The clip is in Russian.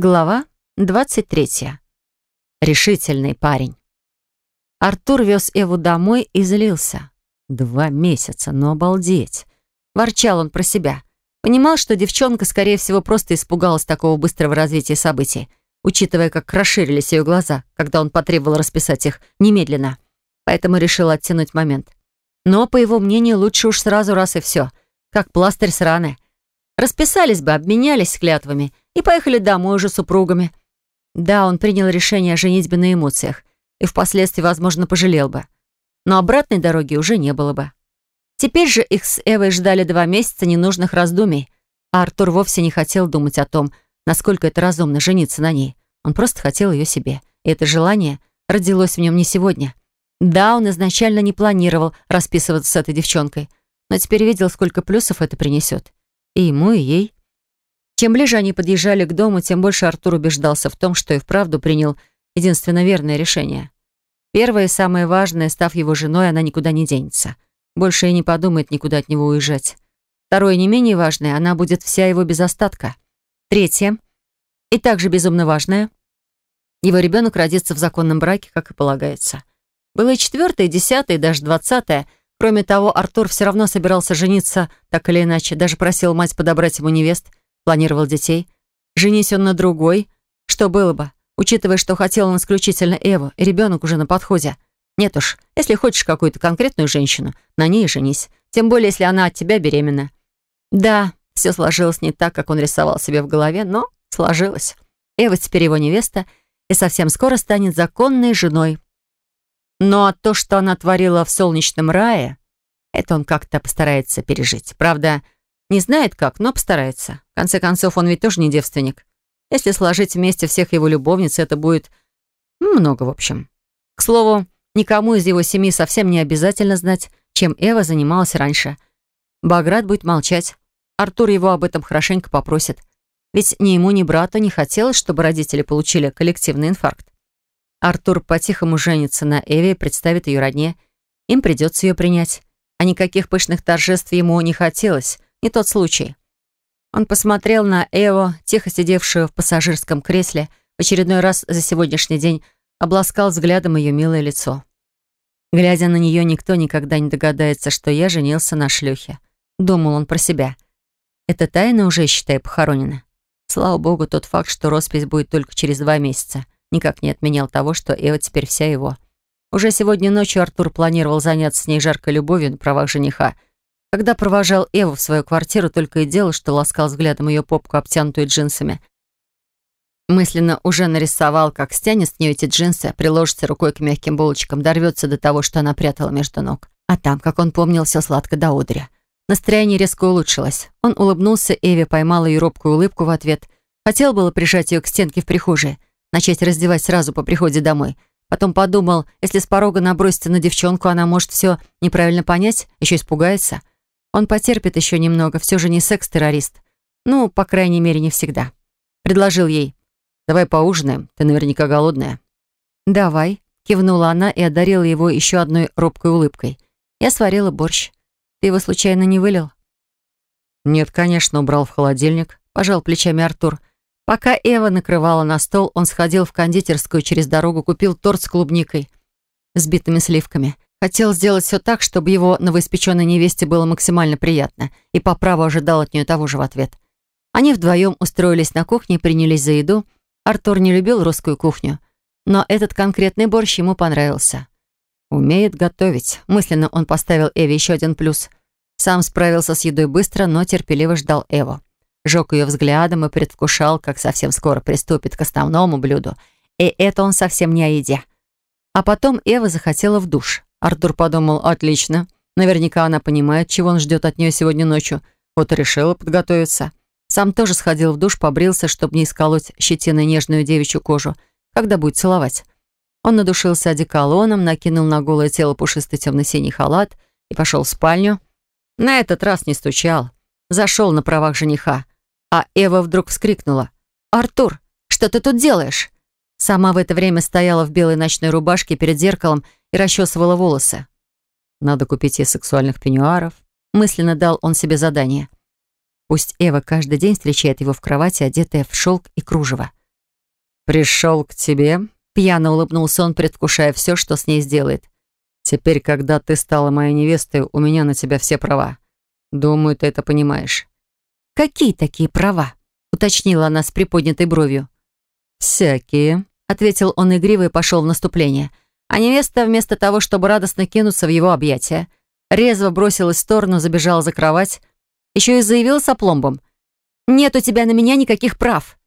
Глава 23. Решительный парень. Артур вез Эву домой и злился. Два месяца, но обалдеть. Ворчал он про себя. Понимал, что девчонка, скорее всего, просто испугалась такого быстрого развития событий, учитывая, как расширились ее глаза, когда он потребовал расписать их немедленно. Поэтому решил оттянуть момент. Но, по его мнению, лучше уж сразу раз и все. Как пластырь с раны. Расписались бы, обменялись клятвами — и поехали домой уже супругами. Да, он принял решение о женитьбе на эмоциях и впоследствии, возможно, пожалел бы. Но обратной дороги уже не было бы. Теперь же их с Эвой ждали два месяца ненужных раздумий, а Артур вовсе не хотел думать о том, насколько это разумно жениться на ней. Он просто хотел ее себе. И это желание родилось в нем не сегодня. Да, он изначально не планировал расписываться с этой девчонкой, но теперь видел, сколько плюсов это принесет. И ему, и ей. Чем ближе они подъезжали к дому, тем больше Артур убеждался в том, что и вправду принял единственно верное решение. Первое и самое важное, став его женой, она никуда не денется. Больше и не подумает никуда от него уезжать. Второе, не менее важное, она будет вся его без остатка. Третье, и также безумно важное, его ребенок родится в законном браке, как и полагается. Было и четвертое, и десятое, и даже двадцатое. Кроме того, Артур все равно собирался жениться, так или иначе, даже просил мать подобрать ему невест, планировал детей. Женись он на другой, что было бы, учитывая, что хотел он исключительно Эву, и ребенок уже на подходе. Нет уж, если хочешь какую-то конкретную женщину, на ней и женись. Тем более, если она от тебя беременна. Да, все сложилось не так, как он рисовал себе в голове, но сложилось. Эва теперь его невеста и совсем скоро станет законной женой. Но то, что она творила в солнечном рае, это он как-то постарается пережить. Правда, не знает как, но постарается. В конце концов, он ведь тоже не девственник. Если сложить вместе всех его любовниц, это будет много, в общем. К слову, никому из его семьи совсем не обязательно знать, чем Эва занималась раньше. Баграт будет молчать. Артур его об этом хорошенько попросит. Ведь ни ему, ни брату не хотелось, чтобы родители получили коллективный инфаркт. Артур по-тихому женится на Эве и представит ее родне. Им придется ее принять. А никаких пышных торжеств ему не хотелось. Не тот случай. Он посмотрел на Эво, тихо сидевшую в пассажирском кресле, в очередной раз за сегодняшний день обласкал взглядом ее милое лицо. Глядя на нее, никто никогда не догадается, что я женился на шлюхе. Думал он про себя. Эта тайна уже, считай, похоронена. Слава богу, тот факт, что роспись будет только через два месяца, никак не отменял того, что Эва теперь вся его. Уже сегодня ночью Артур планировал заняться с ней жаркой любовью на правах жениха — когда провожал Эву в свою квартиру, только и делал, что ласкал взглядом ее попку, обтянутую джинсами. Мысленно уже нарисовал, как стянет с нее эти джинсы, приложится рукой к мягким булочкам, дорвется до того, что она прятала между ног. А там, как он помнил, все сладко до одыря. Настроение резко улучшилось. Он улыбнулся Эве, поймал ее робкую улыбку в ответ. Хотел было прижать ее к стенке в прихожей, начать раздевать сразу по приходе домой. Потом подумал, если с порога набросится на девчонку, она может все неправильно понять, еще испугается. Он потерпит еще немного, все же не секс-террорист. Ну, по крайней мере, не всегда. Предложил ей. «Давай поужинаем, ты наверняка голодная». «Давай», — кивнула она и одарила его еще одной робкой улыбкой. «Я сварила борщ. Ты его случайно не вылил?» «Нет, конечно, убрал в холодильник», — пожал плечами Артур. Пока Эва накрывала на стол, он сходил в кондитерскую через дорогу, купил торт с клубникой, сбитыми сливками. Хотел сделать все так, чтобы его новоиспеченной невесте было максимально приятно, и по праву ожидал от нее того же в ответ. Они вдвоем устроились на кухне и принялись за еду. Артур не любил русскую кухню, но этот конкретный борщ ему понравился. «Умеет готовить», — мысленно он поставил Эве еще один плюс. Сам справился с едой быстро, но терпеливо ждал Эву. Жег ее взглядом и предвкушал, как совсем скоро приступит к основному блюду. И это он совсем не о еде. А потом Эва захотела в душ. Артур подумал, отлично. Наверняка она понимает, чего он ждет от нее сегодня ночью. Вот и решила подготовиться. Сам тоже сходил в душ, побрился, чтобы не исколоть щетиной нежную девичью кожу, когда будет целовать. Он надушился одеколоном, накинул на голое тело пушистый темно-синий халат и пошел в спальню. На этот раз не стучал. Зашел на правах жениха. А Эва вдруг вскрикнула. «Артур, что ты тут делаешь?» Сама в это время стояла в белой ночной рубашке перед зеркалом и расчесывала волосы. Надо купить ей сексуальных пеньюаров. Мысленно дал он себе задание. Пусть Эва каждый день встречает его в кровати, одетая в шелк и кружево. «Пришел к тебе», — пьяно улыбнулся он, предвкушая все, что с ней сделает. «Теперь, когда ты стала моей невестой, у меня на тебя все права. Думаю, ты это понимаешь». «Какие такие права?» — уточнила она с приподнятой бровью. «Всякие», — ответил он игриво и пошел в наступление. А невеста, вместо того, чтобы радостно кинуться в его объятия, резво бросилась в сторону, забежала за кровать, еще и заявила с опломбом. «Нет у тебя на меня никаких прав».